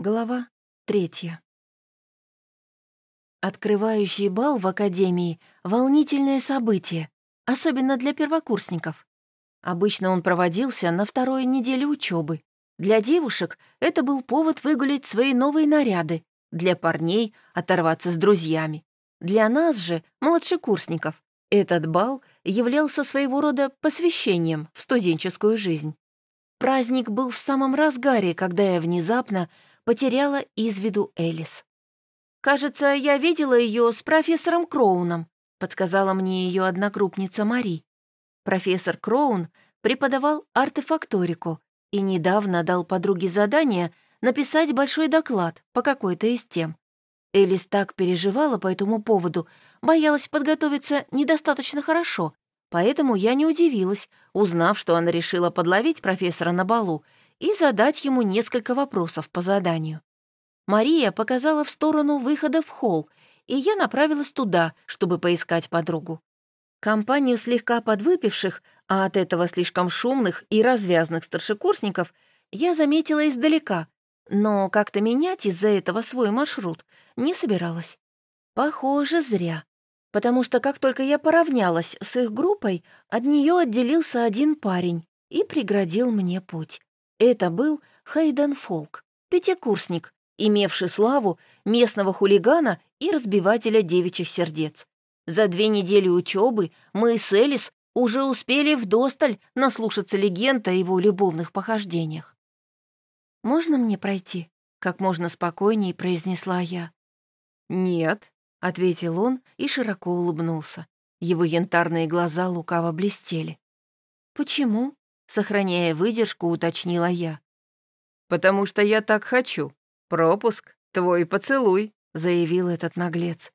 Глава третья. Открывающий бал в Академии — волнительное событие, особенно для первокурсников. Обычно он проводился на второй неделе учебы. Для девушек это был повод выгулить свои новые наряды, для парней — оторваться с друзьями. Для нас же, младшекурсников, этот бал являлся своего рода посвящением в студенческую жизнь. Праздник был в самом разгаре, когда я внезапно потеряла из виду Элис. «Кажется, я видела ее с профессором Кроуном», подсказала мне ее одногруппница Мари. Профессор Кроун преподавал артефакторику и недавно дал подруге задание написать большой доклад по какой-то из тем. Элис так переживала по этому поводу, боялась подготовиться недостаточно хорошо, поэтому я не удивилась, узнав, что она решила подловить профессора на балу и задать ему несколько вопросов по заданию. Мария показала в сторону выхода в холл, и я направилась туда, чтобы поискать подругу. Компанию слегка подвыпивших, а от этого слишком шумных и развязных старшекурсников я заметила издалека, но как-то менять из-за этого свой маршрут не собиралась. Похоже, зря. Потому что как только я поравнялась с их группой, от нее отделился один парень и преградил мне путь. Это был Хейден Фолк, пятикурсник, имевший славу местного хулигана и разбивателя девичьих сердец. За две недели учебы мы с Элис уже успели вдосталь наслушаться легенд о его любовных похождениях. «Можно мне пройти?» — как можно спокойнее произнесла я. «Нет», — ответил он и широко улыбнулся. Его янтарные глаза лукаво блестели. «Почему?» Сохраняя выдержку, уточнила я. «Потому что я так хочу. Пропуск, твой поцелуй», — заявил этот наглец.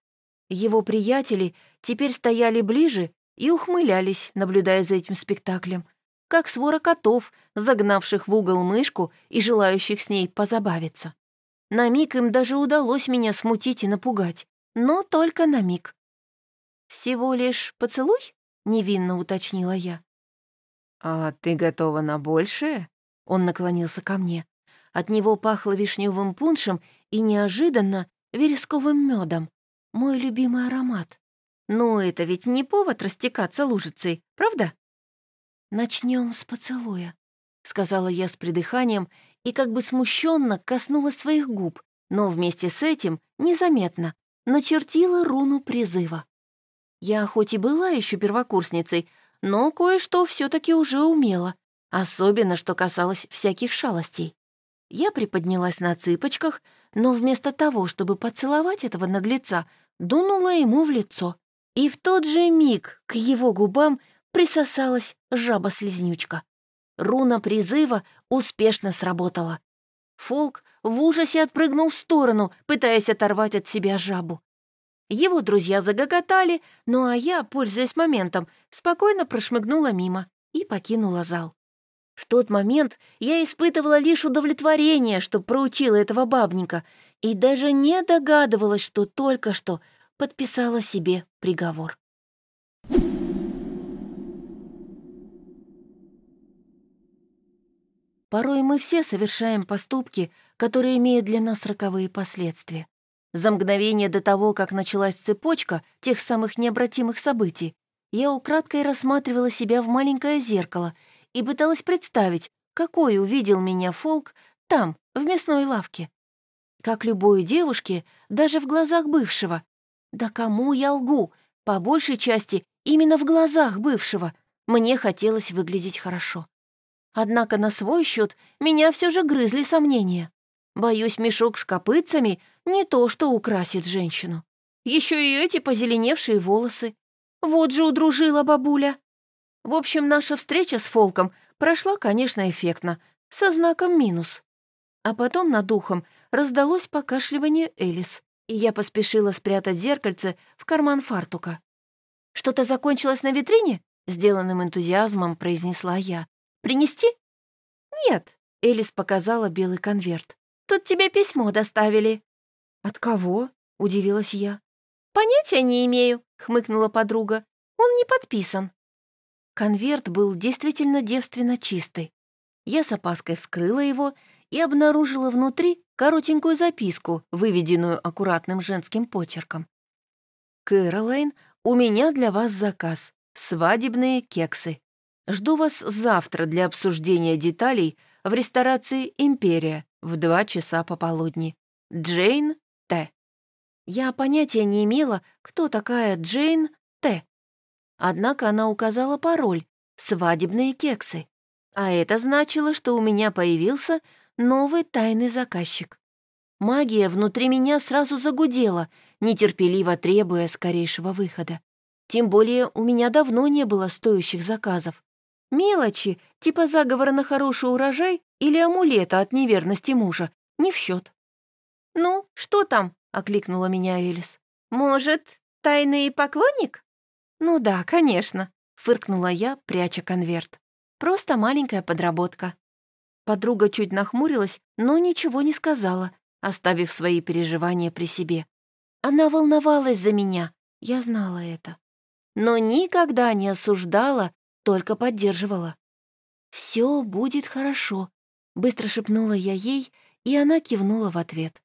Его приятели теперь стояли ближе и ухмылялись, наблюдая за этим спектаклем, как свора котов, загнавших в угол мышку и желающих с ней позабавиться. На миг им даже удалось меня смутить и напугать, но только на миг. «Всего лишь поцелуй?» — невинно уточнила я. «А ты готова на большее?» Он наклонился ко мне. От него пахло вишневым пуншем и неожиданно вересковым медом. Мой любимый аромат. Ну, это ведь не повод растекаться лужицей, правда? Начнем с поцелуя, сказала я с придыханием и как бы смущенно коснулась своих губ, но вместе с этим незаметно начертила руну призыва. Я хоть и была еще первокурсницей, но кое-что все таки уже умела, особенно что касалось всяких шалостей. Я приподнялась на цыпочках, но вместо того, чтобы поцеловать этого наглеца, дунула ему в лицо. И в тот же миг к его губам присосалась жаба-слизнючка. Руна призыва успешно сработала. Фолк в ужасе отпрыгнул в сторону, пытаясь оторвать от себя жабу. Его друзья загоготали, ну а я, пользуясь моментом, спокойно прошмыгнула мимо и покинула зал. В тот момент я испытывала лишь удовлетворение, что проучила этого бабника, и даже не догадывалась, что только что подписала себе приговор. Порой мы все совершаем поступки, которые имеют для нас роковые последствия. За мгновение до того, как началась цепочка тех самых необратимых событий, я украдкой рассматривала себя в маленькое зеркало и пыталась представить, какой увидел меня Фолк там, в мясной лавке. Как любой девушке, даже в глазах бывшего. Да кому я лгу? По большей части, именно в глазах бывшего. Мне хотелось выглядеть хорошо. Однако на свой счет меня все же грызли сомнения. Боюсь, мешок с копытцами не то, что украсит женщину. Еще и эти позеленевшие волосы. Вот же удружила бабуля. В общем, наша встреча с Фолком прошла, конечно, эффектно, со знаком минус. А потом над ухом раздалось покашливание Элис, и я поспешила спрятать зеркальце в карман фартука. «Что-то закончилось на витрине?» — сделанным энтузиазмом произнесла я. «Принести?» «Нет», — Элис показала белый конверт. Тут тебе письмо доставили». «От кого?» — удивилась я. «Понятия не имею», — хмыкнула подруга. «Он не подписан». Конверт был действительно девственно чистый. Я с опаской вскрыла его и обнаружила внутри коротенькую записку, выведенную аккуратным женским почерком. «Кэролайн, у меня для вас заказ. Свадебные кексы. Жду вас завтра для обсуждения деталей в ресторации «Империя» в два часа пополудни. Джейн Т. Я понятия не имела, кто такая Джейн Т. Однако она указала пароль «Свадебные кексы». А это значило, что у меня появился новый тайный заказчик. Магия внутри меня сразу загудела, нетерпеливо требуя скорейшего выхода. Тем более у меня давно не было стоящих заказов. Мелочи, типа заговора на хороший урожай или амулета от неверности мужа, не в счет. «Ну, что там?» — окликнула меня Элис. «Может, тайный поклонник?» «Ну да, конечно», — фыркнула я, пряча конверт. «Просто маленькая подработка». Подруга чуть нахмурилась, но ничего не сказала, оставив свои переживания при себе. Она волновалась за меня, я знала это. Но никогда не осуждала только поддерживала. «Все будет хорошо», — быстро шепнула я ей, и она кивнула в ответ.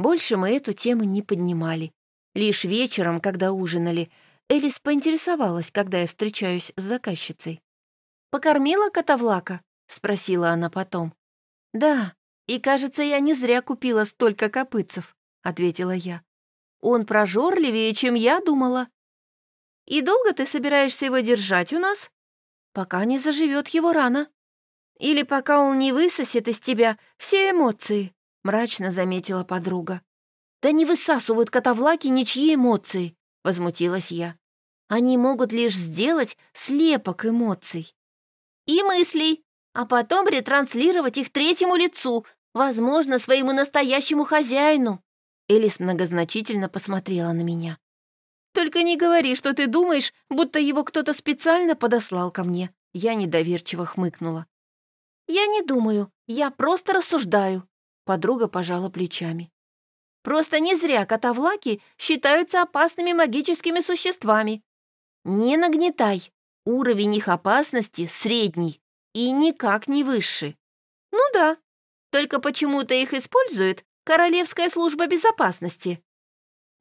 Больше мы эту тему не поднимали. Лишь вечером, когда ужинали, Элис поинтересовалась, когда я встречаюсь с заказчицей. «Покормила котовлака?» — спросила она потом. «Да, и, кажется, я не зря купила столько копытцев», — ответила я. «Он прожорливее, чем я думала». «И долго ты собираешься его держать у нас?» пока не заживет его рана. Или пока он не высосет из тебя все эмоции», — мрачно заметила подруга. «Да не высасывают котовлаки ничьи эмоции», — возмутилась я. «Они могут лишь сделать слепок эмоций». «И мыслей, а потом ретранслировать их третьему лицу, возможно, своему настоящему хозяину». Элис многозначительно посмотрела на меня. Только не говори, что ты думаешь, будто его кто-то специально подослал ко мне. Я недоверчиво хмыкнула. Я не думаю, я просто рассуждаю. Подруга пожала плечами. Просто не зря котовлаки считаются опасными магическими существами. Не нагнетай. Уровень их опасности средний и никак не высший. Ну да, только почему-то их использует Королевская служба безопасности.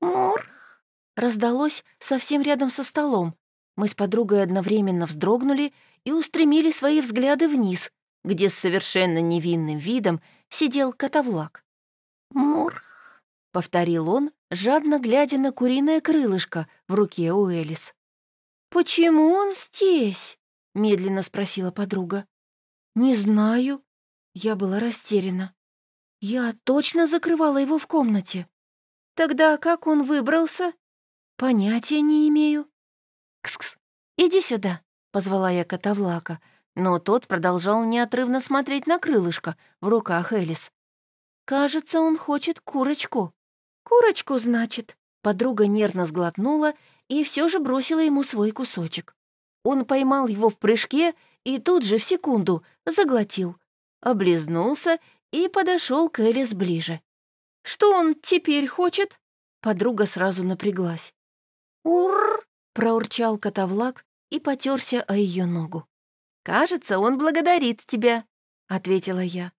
Мурх раздалось совсем рядом со столом. Мы с подругой одновременно вздрогнули и устремили свои взгляды вниз, где с совершенно невинным видом сидел котовлак. «Мурх», — повторил он, жадно глядя на куриное крылышко в руке у Элис. «Почему он здесь?» — медленно спросила подруга. «Не знаю». Я была растеряна. Я точно закрывала его в комнате. Тогда как он выбрался «Понятия не имею». «Кс-кс, иди сюда», — позвала я котовлака, но тот продолжал неотрывно смотреть на крылышко в руках Элис. «Кажется, он хочет курочку». «Курочку, значит?» Подруга нервно сглотнула и все же бросила ему свой кусочек. Он поймал его в прыжке и тут же в секунду заглотил, облизнулся и подошел к Элис ближе. «Что он теперь хочет?» Подруга сразу напряглась. «Ур!» — проурчал котовлак и потерся о ее ногу. «Кажется, он благодарит тебя», — ответила я.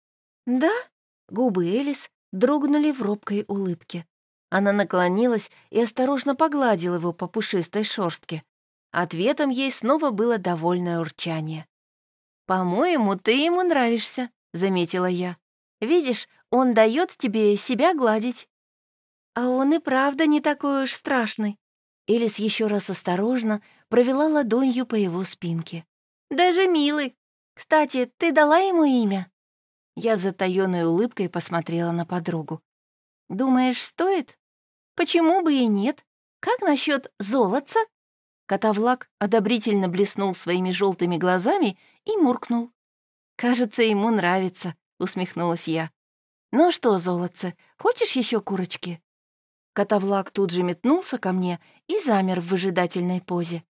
«Да?» — губы Элис дрогнули в робкой улыбке. Она наклонилась и осторожно погладила его по пушистой шорстке. Ответом ей снова было довольное урчание. «По-моему, ты ему нравишься», — заметила я. «Видишь, он дает тебе себя гладить». «А он и правда не такой уж страшный», Элис еще раз осторожно провела ладонью по его спинке. «Даже милый. Кстати, ты дала ему имя?» Я с затаённой улыбкой посмотрела на подругу. «Думаешь, стоит? Почему бы и нет? Как насчет золотца?» Котовлак одобрительно блеснул своими желтыми глазами и муркнул. «Кажется, ему нравится», — усмехнулась я. «Ну что, золотце, хочешь еще курочки?» Котовлак тут же метнулся ко мне и замер в выжидательной позе.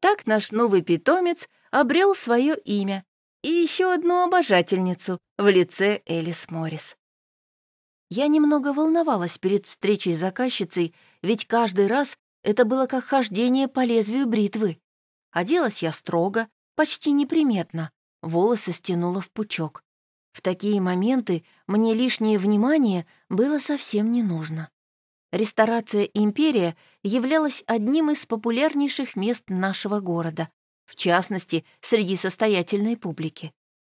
Так наш новый питомец обрел свое имя и еще одну обожательницу в лице Элис Моррис. Я немного волновалась перед встречей с заказчицей, ведь каждый раз это было как хождение по лезвию бритвы. Оделась я строго, почти неприметно, волосы стянула в пучок. В такие моменты мне лишнее внимание было совсем не нужно. Ресторация «Империя» являлась одним из популярнейших мест нашего города, в частности, среди состоятельной публики.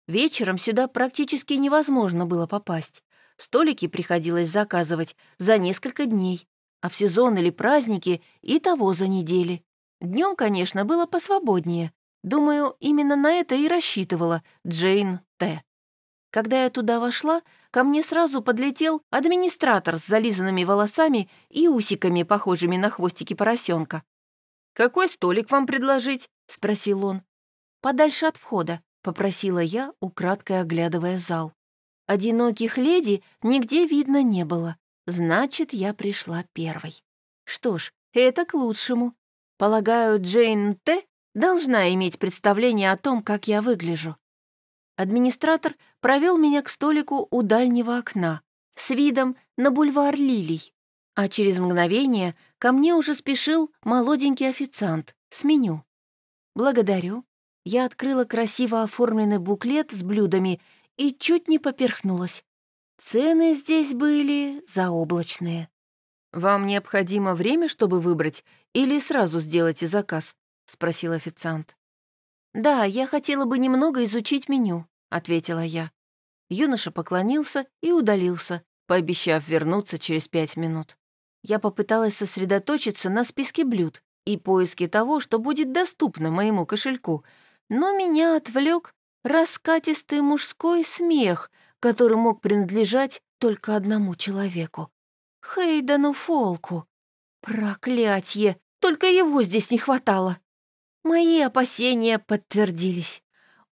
Вечером сюда практически невозможно было попасть. Столики приходилось заказывать за несколько дней, а в сезон или праздники и того за недели. Днем, конечно, было посвободнее. Думаю, именно на это и рассчитывала Джейн Т. Когда я туда вошла, ко мне сразу подлетел администратор с зализанными волосами и усиками, похожими на хвостики поросенка. «Какой столик вам предложить?» — спросил он. «Подальше от входа», — попросила я, украдкой оглядывая зал. Одиноких леди нигде видно не было. Значит, я пришла первой. Что ж, это к лучшему. Полагаю, Джейн Т. должна иметь представление о том, как я выгляжу. Администратор провел меня к столику у дальнего окна с видом на бульвар Лилий, а через мгновение ко мне уже спешил молоденький официант с меню. «Благодарю». Я открыла красиво оформленный буклет с блюдами и чуть не поперхнулась. Цены здесь были заоблачные. «Вам необходимо время, чтобы выбрать, или сразу сделайте заказ?» — спросил официант. «Да, я хотела бы немного изучить меню», — ответила я. Юноша поклонился и удалился, пообещав вернуться через пять минут. Я попыталась сосредоточиться на списке блюд и поиске того, что будет доступно моему кошельку, но меня отвлек раскатистый мужской смех, который мог принадлежать только одному человеку — Хейдену Фолку. Проклятье! Только его здесь не хватало. Мои опасения подтвердились.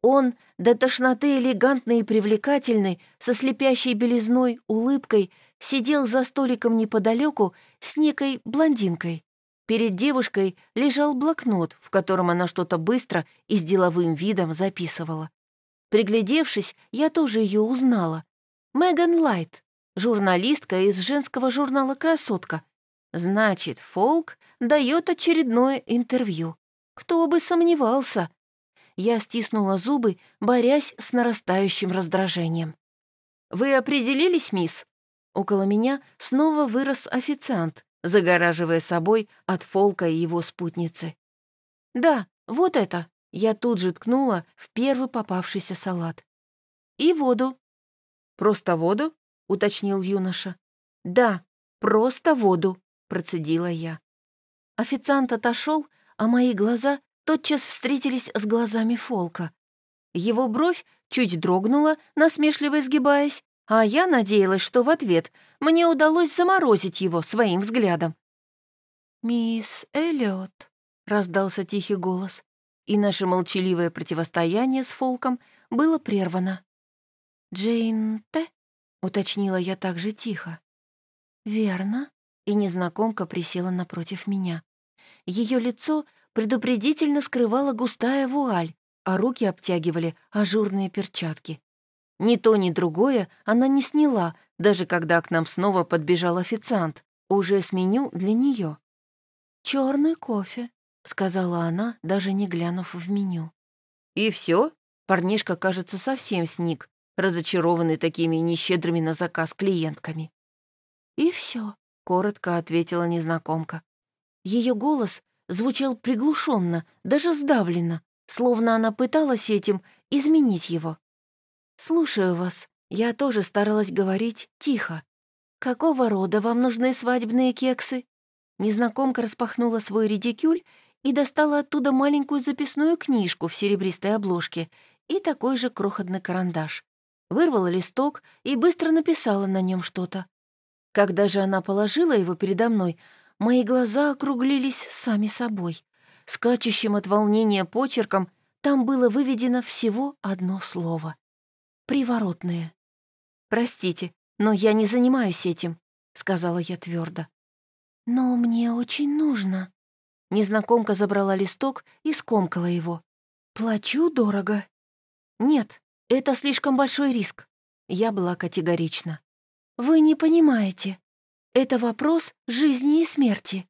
Он, до тошноты элегантный и привлекательный, со слепящей белизной улыбкой, сидел за столиком неподалеку с некой блондинкой. Перед девушкой лежал блокнот, в котором она что-то быстро и с деловым видом записывала. Приглядевшись, я тоже ее узнала. Меган Лайт, журналистка из женского журнала «Красотка». Значит, Фолк дает очередное интервью. Кто бы сомневался. Я стиснула зубы, борясь с нарастающим раздражением. «Вы определились, мисс?» Около меня снова вырос официант, загораживая собой от Фолка и его спутницы. «Да, вот это!» Я тут же ткнула в первый попавшийся салат. «И воду». «Просто воду?» — уточнил юноша. «Да, просто воду», — процедила я. Официант отошел, а мои глаза тотчас встретились с глазами Фолка. Его бровь чуть дрогнула, насмешливо изгибаясь, а я надеялась, что в ответ мне удалось заморозить его своим взглядом. «Мисс Эллиот», — раздался тихий голос, и наше молчаливое противостояние с Фолком было прервано. «Джейн Т?» — уточнила я так же тихо. «Верно», — и незнакомка присела напротив меня. Ее лицо предупредительно скрывала густая вуаль, а руки обтягивали ажурные перчатки. Ни то, ни другое она не сняла, даже когда к нам снова подбежал официант, уже с меню для нее. Черный кофе», — сказала она, даже не глянув в меню. «И все? Парнишка, кажется, совсем сник, разочарованный такими нещедрыми на заказ клиентками». «И все, коротко ответила незнакомка. Ее голос звучал приглушенно, даже сдавленно, словно она пыталась этим изменить его. «Слушаю вас. Я тоже старалась говорить тихо. Какого рода вам нужны свадебные кексы?» Незнакомка распахнула свой редикюль и достала оттуда маленькую записную книжку в серебристой обложке и такой же крохотный карандаш. Вырвала листок и быстро написала на нем что-то. Когда же она положила его передо мной, мои глаза округлились сами собой. Скачущим от волнения почерком там было выведено всего одно слово. «Приворотное». «Простите, но я не занимаюсь этим», — сказала я твердо. «Но мне очень нужно», Незнакомка забрала листок и скомкала его. «Плачу дорого». «Нет, это слишком большой риск». Я была категорична. «Вы не понимаете. Это вопрос жизни и смерти».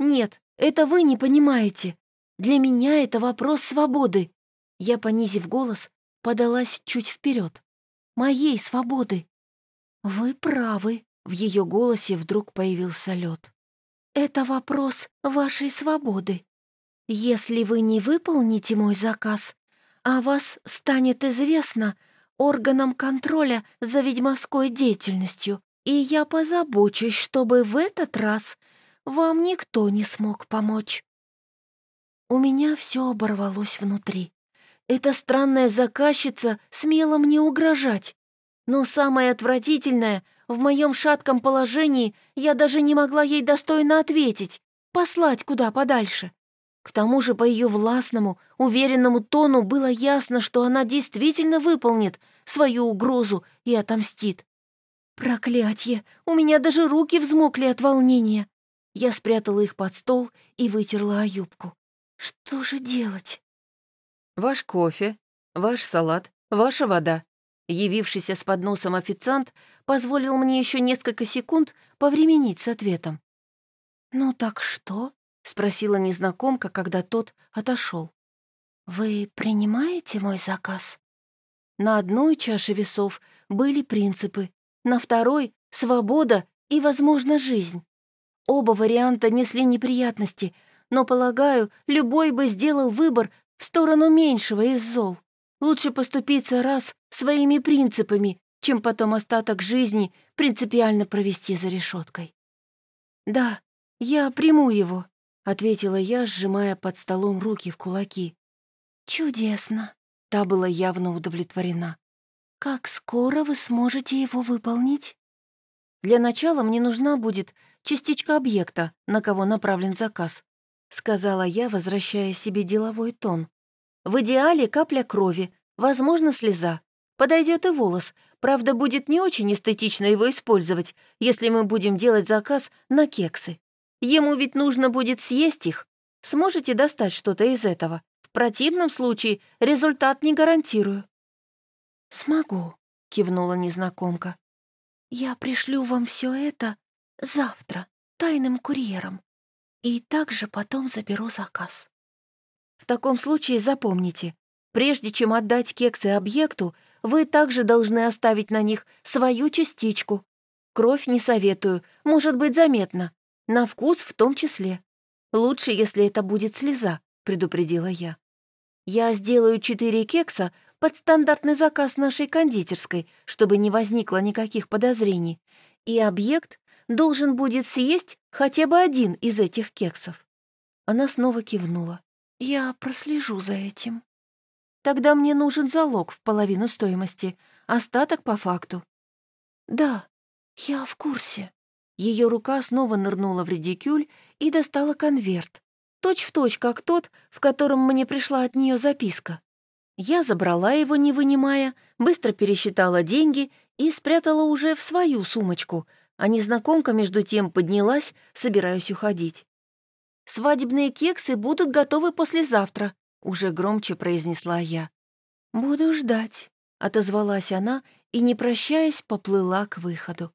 «Нет, это вы не понимаете. Для меня это вопрос свободы». Я, понизив голос, подалась чуть вперед. моей свободы. Вы правы, в ее голосе вдруг появился лед. Это вопрос вашей свободы. Если вы не выполните мой заказ, о вас станет известно органам контроля за ведьмовской деятельностью, и я позабочусь, чтобы в этот раз вам никто не смог помочь. У меня все оборвалось внутри. Эта странная заказчица смела мне угрожать. Но самое отвратительное, в моем шатком положении я даже не могла ей достойно ответить, послать куда подальше. К тому же по ее властному, уверенному тону было ясно, что она действительно выполнит свою угрозу и отомстит. Проклятье! У меня даже руки взмокли от волнения. Я спрятала их под стол и вытерла о юбку. Что же делать? Ваш кофе, ваш салат, ваша вода. Явившийся с подносом официант позволил мне еще несколько секунд повременить с ответом. «Ну так что?» — спросила незнакомка, когда тот отошел. «Вы принимаете мой заказ?» На одной чаше весов были принципы, на второй — свобода и, возможно, жизнь. Оба варианта несли неприятности, но, полагаю, любой бы сделал выбор в сторону меньшего из зол. Лучше поступиться раз своими принципами, чем потом остаток жизни принципиально провести за решеткой. «Да, я приму его», — ответила я, сжимая под столом руки в кулаки. «Чудесно», — та была явно удовлетворена. «Как скоро вы сможете его выполнить?» «Для начала мне нужна будет частичка объекта, на кого направлен заказ», — сказала я, возвращая себе деловой тон. «В идеале капля крови, возможно, слеза. Подойдет и волос, правда, будет не очень эстетично его использовать, если мы будем делать заказ на кексы. Ему ведь нужно будет съесть их. Сможете достать что-то из этого? В противном случае результат не гарантирую». «Смогу», — кивнула незнакомка. «Я пришлю вам все это завтра тайным курьером и также потом заберу заказ». «В таком случае запомните, прежде чем отдать кексы объекту, вы также должны оставить на них свою частичку. Кровь не советую, может быть заметно, на вкус в том числе. Лучше, если это будет слеза», — предупредила я. «Я сделаю четыре кекса под стандартный заказ нашей кондитерской, чтобы не возникло никаких подозрений, и объект должен будет съесть хотя бы один из этих кексов. Она снова кивнула. «Я прослежу за этим. Тогда мне нужен залог в половину стоимости, остаток по факту». «Да, я в курсе». Ее рука снова нырнула в редикюль и достала конверт, точь в точь, как тот, в котором мне пришла от нее записка. Я забрала его, не вынимая, быстро пересчитала деньги и спрятала уже в свою сумочку, а незнакомка между тем поднялась, собираясь уходить. «Свадебные кексы будут готовы послезавтра», — уже громче произнесла я. «Буду ждать», — отозвалась она и, не прощаясь, поплыла к выходу.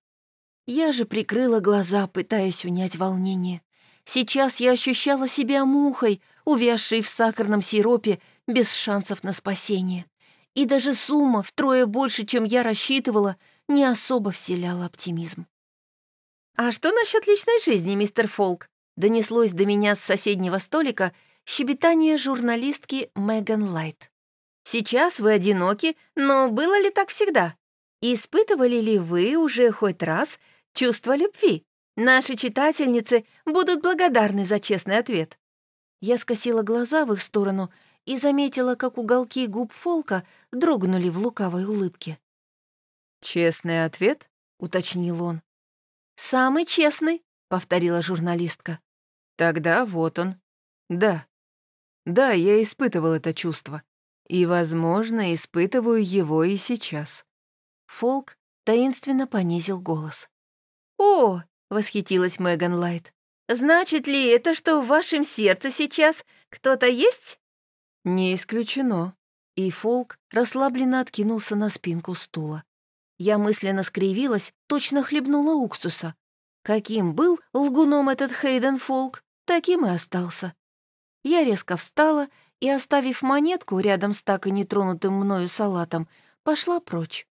Я же прикрыла глаза, пытаясь унять волнение. Сейчас я ощущала себя мухой, увязшей в сахарном сиропе, без шансов на спасение. И даже сумма, втрое больше, чем я рассчитывала, не особо вселяла оптимизм. «А что насчет личной жизни, мистер Фолк?» донеслось до меня с соседнего столика щебетание журналистки Меган Лайт. «Сейчас вы одиноки, но было ли так всегда? Испытывали ли вы уже хоть раз чувство любви?» Наши читательницы будут благодарны за честный ответ». Я скосила глаза в их сторону и заметила, как уголки губ Фолка дрогнули в лукавой улыбке. «Честный ответ?» — уточнил он. «Самый честный», — повторила журналистка. «Тогда вот он. Да. Да, я испытывал это чувство. И, возможно, испытываю его и сейчас». Фолк таинственно понизил голос. «О, — восхитилась Меган Лайт. «Значит ли это, что в вашем сердце сейчас кто-то есть?» «Не исключено». И Фолк расслабленно откинулся на спинку стула. Я мысленно скривилась, точно хлебнула уксуса. Каким был лгуном этот Хейден Фолк, таким и остался. Я резко встала и, оставив монетку рядом с так и нетронутым мною салатом, пошла прочь.